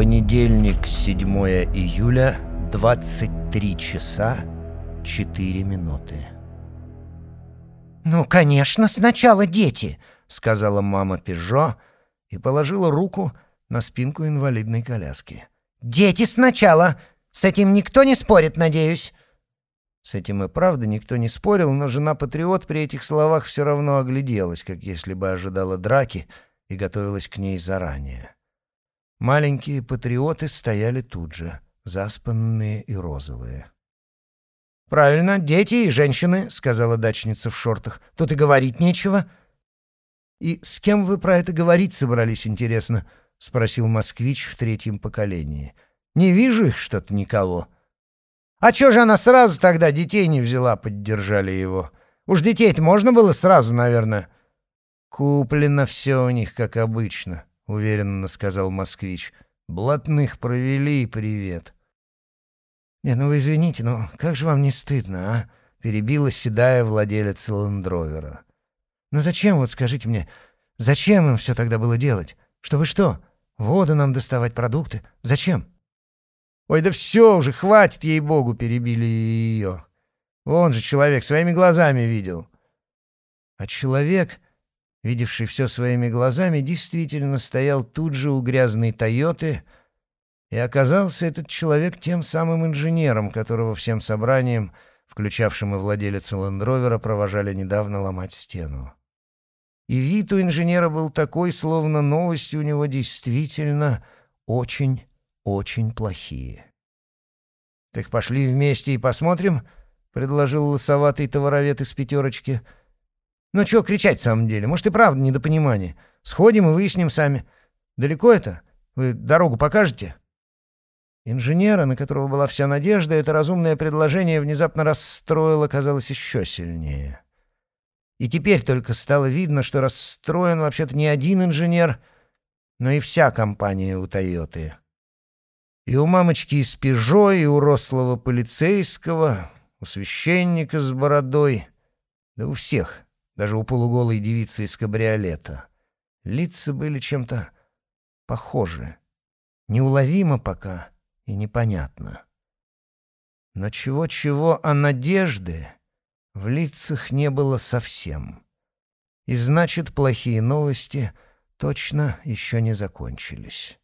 Понедельник, 7 июля, 23 часа 4 минуты. «Ну, конечно, сначала дети», — сказала мама Пежо и положила руку на спинку инвалидной коляски. «Дети сначала! С этим никто не спорит, надеюсь?» С этим и правда никто не спорил, но жена-патриот при этих словах все равно огляделась, как если бы ожидала драки и готовилась к ней заранее. Маленькие патриоты стояли тут же, заспанные и розовые. «Правильно, дети и женщины», — сказала дачница в шортах. «Тут и говорить нечего». «И с кем вы про это говорить собрались, интересно?» — спросил москвич в третьем поколении. «Не вижу их что-то никого». «А чё же она сразу тогда детей не взяла?» — поддержали его. «Уж детей-то можно было сразу, наверное». «Куплено все у них, как обычно», — уверенно сказал москвич. «Блатных провели, привет». «Нет, ну вы извините, но как же вам не стыдно, а?» — перебила седая владелица ландровера. «Ну зачем, вот скажите мне, зачем им все тогда было делать? Что вы что, воду нам доставать, продукты? Зачем?» «Ой, да все уже, хватит, ей-богу!» — перебили ее. «Вон же человек своими глазами видел». А человек видевший все своими глазами, действительно стоял тут же у грязной «Тойоты», и оказался этот человек тем самым инженером, которого всем собранием, включавшим и владелицу лендровера, провожали недавно ломать стену. И вид у инженера был такой, словно новости у него действительно очень-очень плохие. «Так пошли вместе и посмотрим», — предложил лысоватый товаровед из пятерочки — ну чего кричать в самом деле? Может и правда недопонимание. Сходим и выясним сами. Далеко это? Вы дорогу покажете?» Инженера, на которого была вся надежда, это разумное предложение внезапно расстроило, казалось, еще сильнее. И теперь только стало видно, что расстроен вообще-то не один инженер, но и вся компания у «Тойоты». И у мамочки из «Пежо», и у рослого полицейского, у священника с бородой, да у всех — даже у полуголой девицы из кабриолета. Лица были чем-то похожи. Неуловимо пока и непонятно. Но чего-чего, а надежды в лицах не было совсем. И значит, плохие новости точно еще не закончились.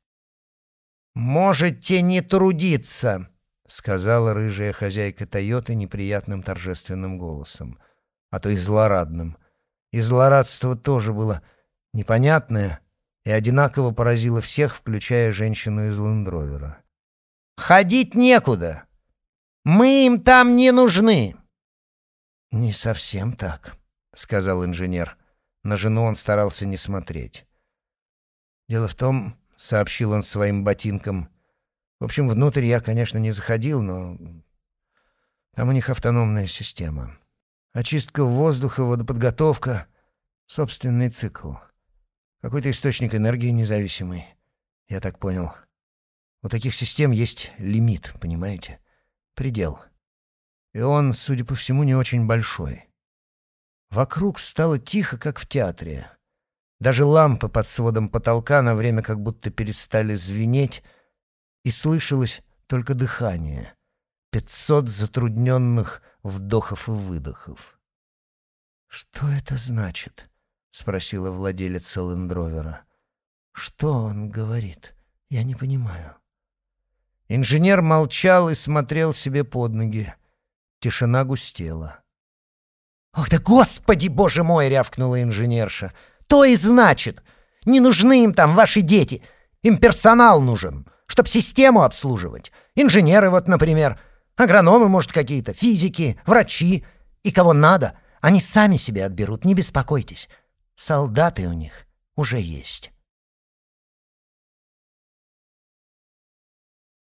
«Можете не трудиться», — сказала рыжая хозяйка Тойоты неприятным торжественным голосом, а то и злорадным — и злорадство тоже было непонятное и одинаково поразило всех, включая женщину из лендровера. «Ходить некуда! Мы им там не нужны!» «Не совсем так», — сказал инженер. На жену он старался не смотреть. «Дело в том, — сообщил он своим ботинкам, — в общем, внутрь я, конечно, не заходил, но там у них автономная система. Очистка воздуха, водоподготовка, собственный цикл. Какой-то источник энергии независимый. Я так понял. У таких систем есть лимит, понимаете? Предел. И он, судя по всему, не очень большой. Вокруг стало тихо, как в театре. Даже лампы под сводом потолка на время как будто перестали звенеть, и слышалось только дыхание. Пятьсот затрудненных вдохов и выдохов. «Что это значит?» — спросила владелица лендровера. «Что он говорит? Я не понимаю». Инженер молчал и смотрел себе под ноги. Тишина густела. «Ох да господи, боже мой!» — рявкнула инженерша. «То и значит! Не нужны им там ваши дети! Им персонал нужен, чтоб систему обслуживать. Инженеры вот, например. Агрономы, может, какие-то, физики, врачи. И кого надо, они сами себе отберут, не беспокойтесь. Солдаты у них уже есть.